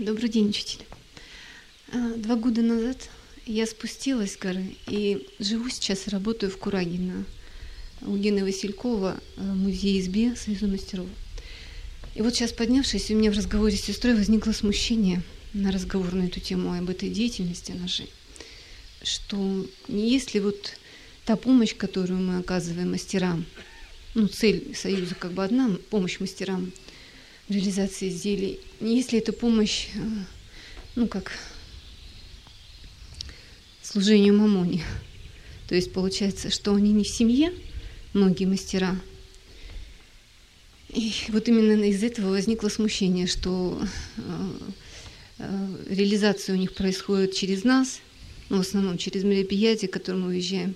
Добрый день, учитель. А, Два года назад я спустилась с горы и живу сейчас работаю в Курагино у Гены Василькова, э, музей СБ Союза мастеров. И вот сейчас поднявшись, у меня в разговоре с сестрой возникло смущение на разговор на эту тему об этой деятельности нашей, что не если вот та помощь, которую мы оказываем мастерам, ну, цель Союза как бы одна, помощь мастерам реализации изделий, если эта помощь, э, ну, как служению мамоне. То есть получается, что они не в семье, многие мастера. И вот именно из этого возникло смущение, что э, э, реализация у них происходит через нас, ну, в основном через мероприятия, к которым мы уезжаем,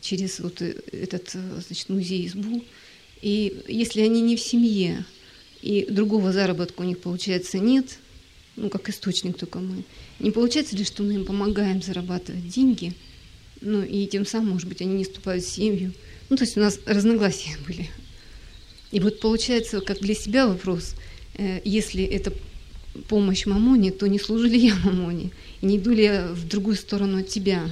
через вот этот значит, музей избу. И если они не в семье, и другого заработка у них, получается, нет, ну, как источник только мы, не получается ли, что мы им помогаем зарабатывать деньги, ну, и тем самым, может быть, они не вступают в семью. Ну, то есть у нас разногласия были. И вот получается, как для себя вопрос, э, если это помощь мамоне, то не служу ли я мамоне? Не иду ли я в другую сторону от тебя?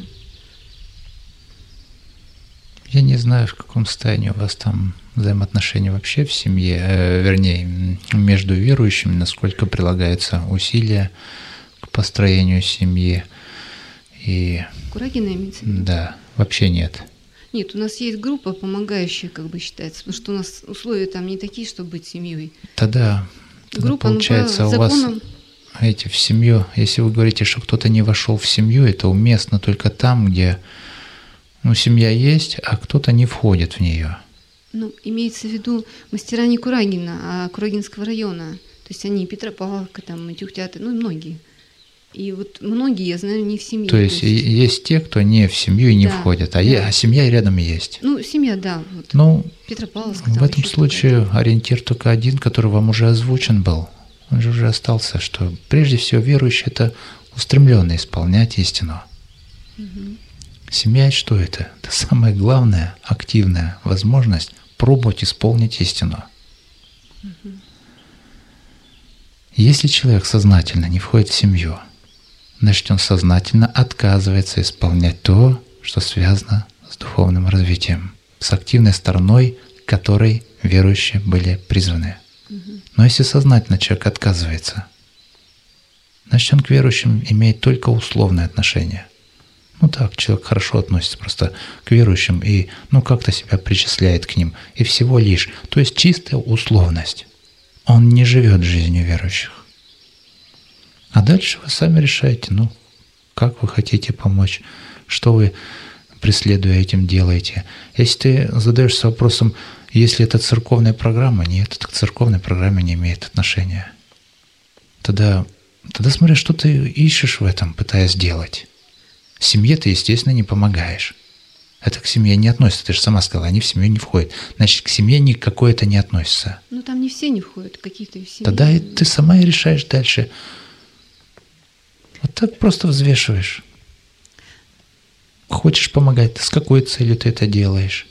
Я не знаю, в каком состоянии у вас там взаимоотношения вообще в семье, э, вернее, между верующими, насколько прилагается усилия к построению семьи. И Курагина имеется в виду? да, вообще нет. Нет, у нас есть группа, помогающая, как бы считается, потому что у нас условия там не такие, чтобы быть семьей. Тогда, тогда Группа, ну, по получается, у вас эти в семью, если вы говорите, что кто-то не вошел в семью, это уместно только там, где ну, семья есть, а кто-то не входит в нее. Ну, имеется в виду мастера не Курагина, а Курагинского района. То есть они Петропавловка, там, Тюхтята, ну многие. И вот многие, я знаю, не в семье. То есть и- есть те, кто не в семью и не Да, входят, а, да. е- а семья рядом есть. Ну, семья, да, вот. Ну, Петропавловск. в этом случае ориентир только один, который вам уже озвучен был. Он же уже остался, что прежде всего верующий – это устремленный исполнять истину. Семья – что это? Это самая главная активная возможность пробовать исполнить истину. Если человек сознательно не входит в семью, значит он сознательно отказывается исполнять то, что связано с духовным развитием, с активной стороной, которой верующие были призваны. Но если сознательно человек отказывается, значит он к верующим имеет только условное отношение. Ну так, человек хорошо относится просто к верующим и ну как-то себя причисляет к ним. И всего лишь. То есть чистая условность. Он не живет жизнью верующих. А дальше вы сами решаете, ну, как вы хотите помочь, что вы, преследуя этим, делаете. Если ты задаешься вопросом, если это церковная программа, нет, это к церковной программе не имеет отношения. Тогда, тогда смотри, что ты ищешь в этом, пытаясь сделать. Семье ты, естественно, не помогаешь. Это к семье не относится. Ты же сама сказала, они в семью не входят. Значит, к семье никакой это не относится. Ну, там не все не входят, какие-то и в семье. Тогда и ты сама и решаешь дальше. Вот так просто взвешиваешь. Хочешь помогать, с какой целью ты это делаешь.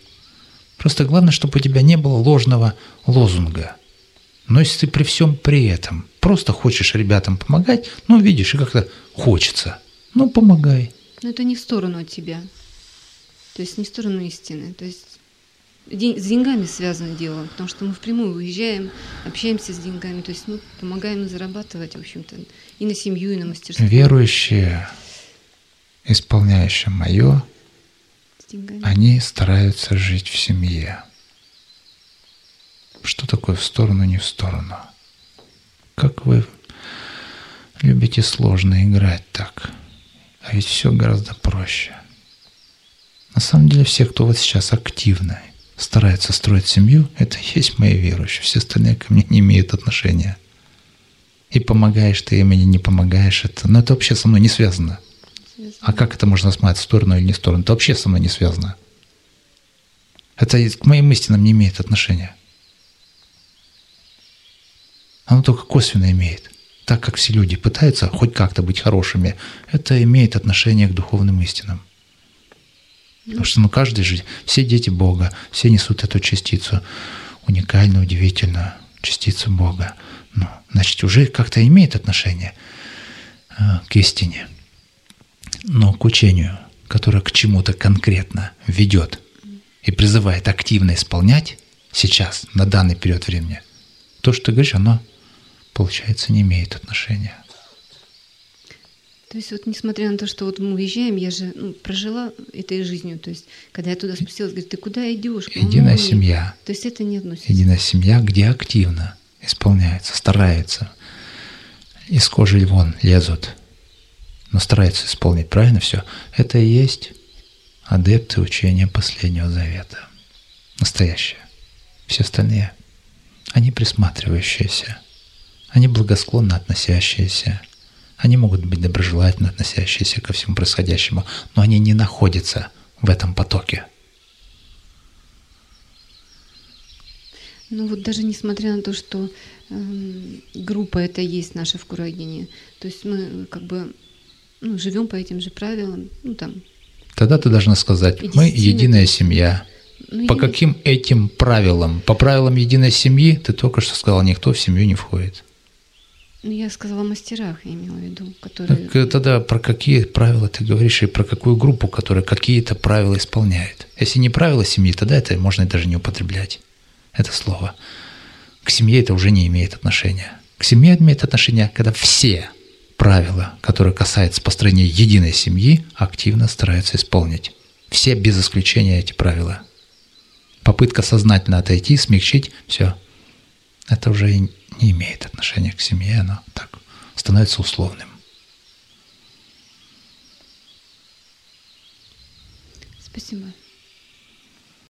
Просто главное, чтобы у тебя не было ложного лозунга. Но если ты при всем при этом просто хочешь ребятам помогать, ну, видишь, и как-то хочется, ну, помогай. Но это не в сторону от тебя. То есть не в сторону истины. То есть день- с деньгами связано дело, потому что мы впрямую уезжаем, общаемся с деньгами, то есть мы помогаем им зарабатывать, в общем-то, и на семью, и на мастерство. Верующие, исполняющие мое, они стараются жить в семье. Что такое в сторону, не в сторону? Как вы любите сложно играть так? А ведь все гораздо проще. На самом деле все, кто вот сейчас активно старается строить семью, это и есть мои верующие. Все остальные ко мне не имеют отношения. И помогаешь ты им или не помогаешь, это, но это вообще со мной не связано. Связано. А как это можно смотреть, в сторону или не в сторону? Это вообще со мной не связано. Это к моим истинам не имеет отношения. Оно только косвенно имеет. Так как все люди пытаются хоть как-то быть хорошими, это имеет отношение к духовным истинам. Потому что ну, каждый же, все дети Бога, все несут эту частицу, уникальную, удивительную частицу Бога. Ну, значит, уже как-то имеет отношение э, к истине. Но к учению, которое к чему-то конкретно ведет и призывает активно исполнять сейчас, на данный период времени, то, что ты говоришь, оно, получается, не имеет отношения. То есть вот несмотря на то, что вот мы уезжаем, я же ну, прожила этой жизнью. То есть когда я туда спустилась, говорит, ты куда идешь? Единая семья. То есть это не относится. Единая семья, где активно исполняется, старается. Из кожи вон лезут, но старается исполнить правильно все. Это и есть адепты учения последнего завета. Настоящие. Все остальные, они присматривающиеся, они благосклонно относящиеся, они могут быть доброжелательно относящиеся ко всему происходящему, но они не находятся в этом потоке. Ну вот даже несмотря на то, что э, группа это есть наша в Курагине, то есть мы как бы ну, живем по этим же правилам, ну там. Тогда ты должна сказать, мы единая семья. Ну, по я... каким этим правилам? По правилам единой семьи ты только что сказала, никто в семью не входит. Ну, я сказала мастерах, я имела в виду, которые... Так, э, тогда про какие правила ты говоришь и про какую группу, которая какие-то правила исполняет? Если не правила семьи, тогда это можно даже не употреблять, это слово. К семье это уже не имеет отношения. К семье имеет отношение, когда все правила, которые касаются построения единой семьи, активно стараются исполнить. Все без исключения эти правила. Попытка сознательно отойти, смягчить – все. Это уже не имеет отношения к семье, оно так становится условным. Спасибо.